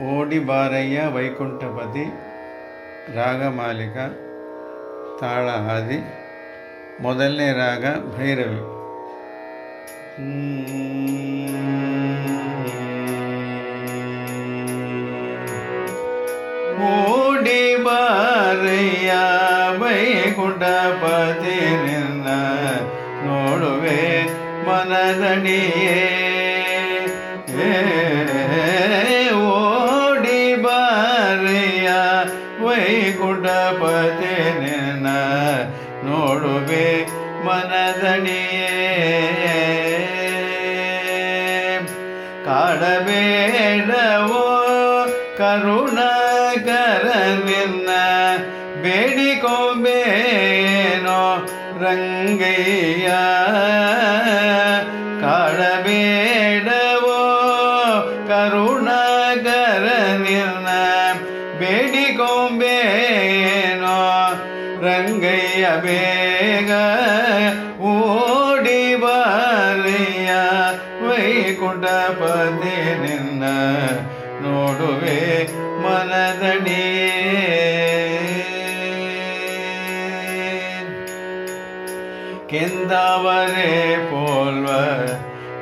ಓಡಿ ಬಾರಯ್ಯ ವೈಕುಂಠಪತಿ ರಾಗಮಾಲಿಕ ತಾಳ ಹಾದಿ ಮೊದಲನೇ ರಾಗ ಭೈರವಿ. ಓಡಿ ಬಾರಯ್ಯ ವೈಕುಂಠಪತಿ ನಿನ್ನ ನೋಡುವೆ ಮನದಣಿಯೇ ಕಾಡಬೇಡವೋ ಕರುಣಾಕರ ನಿನ್ನ ಬೇಡಿಕೊಂಬೇನೋ ರಂಗಯ್ಯ. ಕಾಡಬೇಡವೋ ಕರುಣಾಕರ ನಿನ್ನ ಬೇಡಿಕೊಂಬೇನೋ ರಂಗಯ್ಯ ಬೇಗ ವೈಕುಂಠಪತಿ ನಿನ್ನ ನೋಡುವೆ ಮನದಣಿಯೇ ಕೆಂದಾವರೆ ಪೋಲ್ವ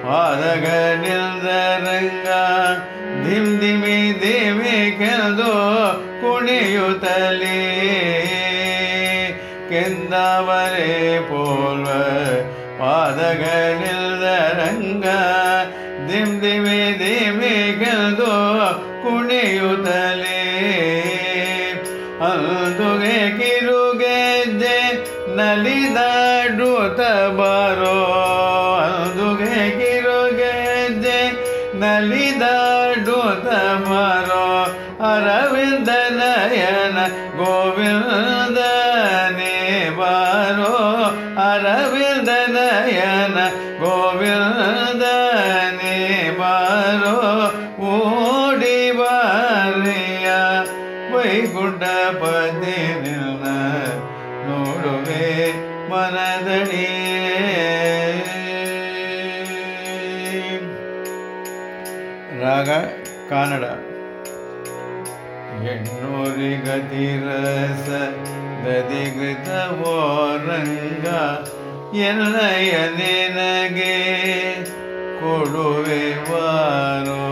ಪಾದಗಳಿಂದರಂಗ ಧಿಮ್ ಧಿಮಿ ದಿಮಿ ಕೆಂದು ಕುಣಿಯುತ್ತಲೇ. ಕೆಂದಾವರೆ ಪೋಲ್ವ ಪಾದಗಳಿಂದರಂಗ ದಿಮ್ ದಿಮಿ ದಿಮಿಗದು ಕುಣಿಯುತ್ತಲೇ. ಅಂದುಗೆ ಕಿರುಗೆಜ್ಜೆ ನಲಿದಾಡುತ್ತ ಬರೋ. ಅಂದುಗೆ ಕಿರುಗೆಜ್ಜೆ ನಲಿದಾಡುತ್ತ ಬರೋ. ಅರವಿಂದ ನಯನ ಗೋವಿಂದನೇ ಗೋವಿಂದನೇ ಬಾರೋ ಓಡಿ ಬಾರಿಯ ವೈಕುಂಠಪತಿ ನಿನ್ನ ನೋಡುವೆ ಮನದಡಿ. ರಾಗ ಕನ್ನಡ. ಹೆಣ್ಣೂರಿಗತಿರಸ ದಧಿಗೃತವೋ ರಂಗ ಎನ್ನಯ ನಿನಗೆ ಕೊಡುವೆ ವಾರೋ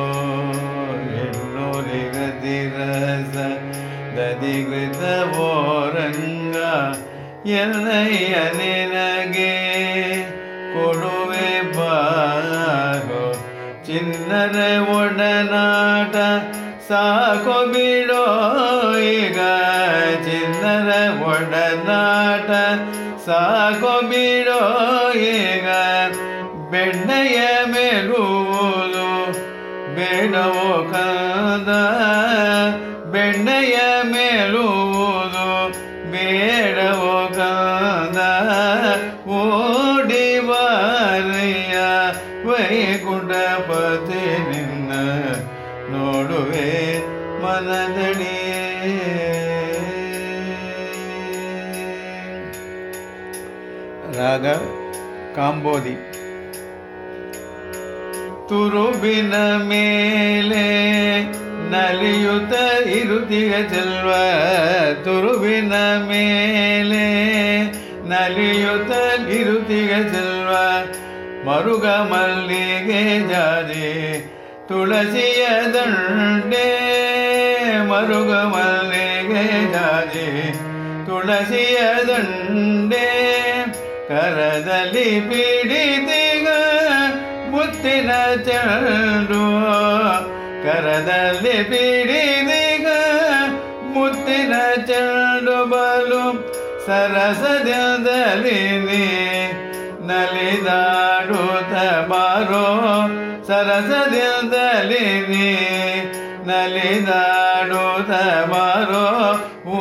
ಹೆಣ್ಣೂರಿಗತಿರಸ ದದಿಗೃತ ರಂಗ ಎನ್ನಯ್ಯ ನಿನಗೆ ಕೊಡುವೆ ಬಾರೋ ಚಿನ್ನರ ಒಡನಾಟ ಸಾಕು ಬಿಡೋ ಈಗ ಚಿನ್ನರ ಒಡನಾಟ ಸಾಕು ಬಿಡೋ ಈಗ. ಬೆಣ್ಣೆಯ ಮೇಲುವುದು ಬೇಡವೋ ಕಂದ. ಬೆಣ್ಣೆಯ ಮೇಲುವುದು ಬೇಡವೋ ಕಂದ. ಓಡಿ ಬಾರಯ್ಯ ವೈಕುಂಠಪತಿ ನಿನ್ನ ನೋಡುವೆ ಮನದಡಿ ರಾಗ ಕಾಂಬೋದಿ. ತುರುಬಿನ ಮೇಲೆ ನಲಿಯುತ ಇರುತಿಯ ಚೆಲ್ವ ತುರುಬಿನ ಮೇಲೆ ನಲಿಯುತ ಇರುತಿಯ ಚೆಲ್ವ ಮರುಗ ಮಲ್ಲಿಗೆ ಜಾರಿ ತುಳಸಿಯ ದಂಡೆ. ಮರುಗ ಮಲ್ಲಿಗೆ ಜಾರಿ ತುಳಸಿಯ ದಂಡೆ. ಕರದಲ್ಲಿ ಪಿಡಿದಿಗ ಮುತ್ತಿನ ಚೆಂಡು ಕರದಲ್ಲಿ ಬಿಡಿದೀಗ ಮುತ್ತಿನ ಚೆಂಡು ಬಲು ಸರಸದಲ್ಲಿ ನಲಿದಾಡುತ್ತ ಬಾರೋ ಸರಸದಲ್ಲಿ ನಲಿದಾಡುತ್ತ ಬಾರೋ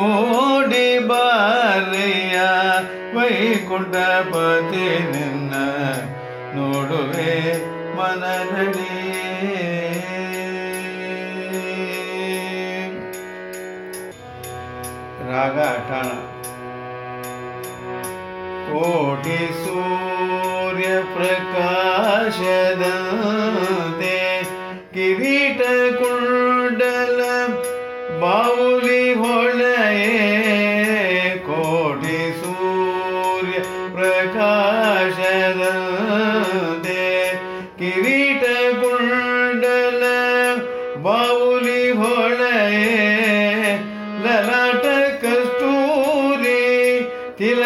ಓಡಿ ಬಾರಿಯ ವೈಕುಂಠಪತಿ ನಿನ್ನ ನೋಡುವೆ मन धने रागा कोटि सूर्य प्रकाश दे किरीट कुंडल बाउली होलये। कोटि सूर्य प्रकाश दे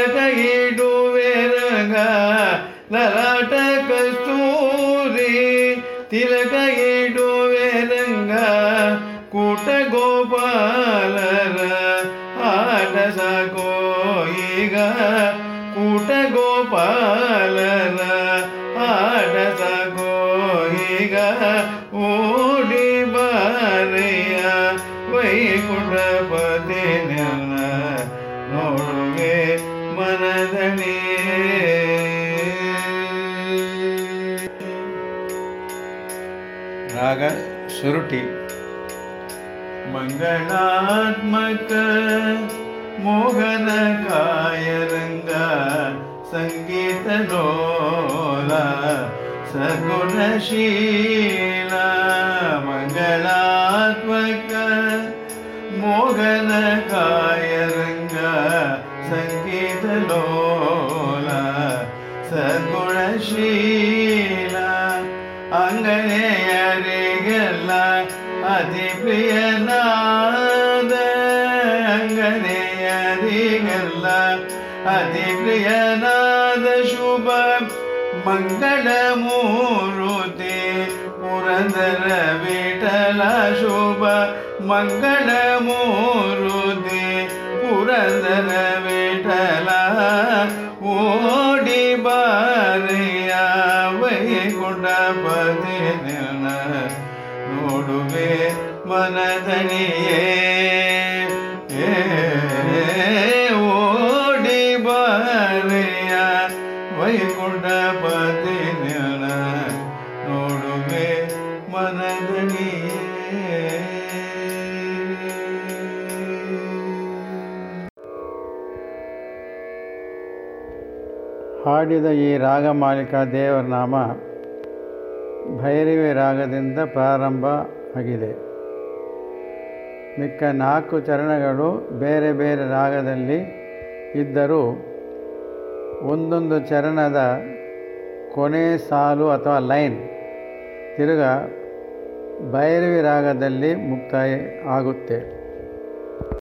ತಿಲಕ ಇಡುವೆ ರಂಗ ಲಲಾಟ ಕಸ್ತೂರಿ ತಿಲಕ ಇಡುವೆ ರಂಗ ಕೂಟ ಗೋಪಾಲರ ಆಟ ಸಾಕೋ ಈಗ ಕೂಟ ಗೋಪಾಲರ ಆಟ ಸಾಕೋ ಈಗ ಓಡಿ ಬಾರೆಯ ವೈಕುಂಠಪತಿ ஆக சுருட்டி. மங்களாத்மக மோகன காயரங்க சங்கீதனோல சகுணசீல மங்களாத்மக மோகன காயரங்க சங்கீதலோல சகுணசீல அதிகிரியநாத அங்கனே அதிகல்ல அதிகிரியநாத சுப மங்களமூருதி புரந்தர விட்டல சுப மங்களமூருதி புரந்தர விட்டல ஓ ಮನದನಿಯೇ ಏ, ಓಡಿ ಬರೆಯ ವೈಕುಂಠಪತಿ ನೋಡುವೆ ಮನದನಿಯೇ. ಹಾಡಿದ ಈ ರಾಗ ಮಾಲಿಕ ದೇವರ ನಾಮ ಭೈರವಿ ರಾಗದಿಂದ ಪ್ರಾರಂಭ ಆಗಿದೆ ಮಿಕ್ಕ ನಾಲ್ಕು ಚರಣಗಳು ಬೇರೆ ಬೇರೆ ರಾಗದಲ್ಲಿ ಇದ್ದರೂ ಒಂದೊಂದು ಚರಣದ ಕೊನೆ ಸಾಲು ಅಥವಾ ಲೈನ್ ತಿರುಗ ಭೈರವಿ ರಾಗದಲ್ಲಿ ಮುಕ್ತಾಯ ಆಗುತ್ತೆ.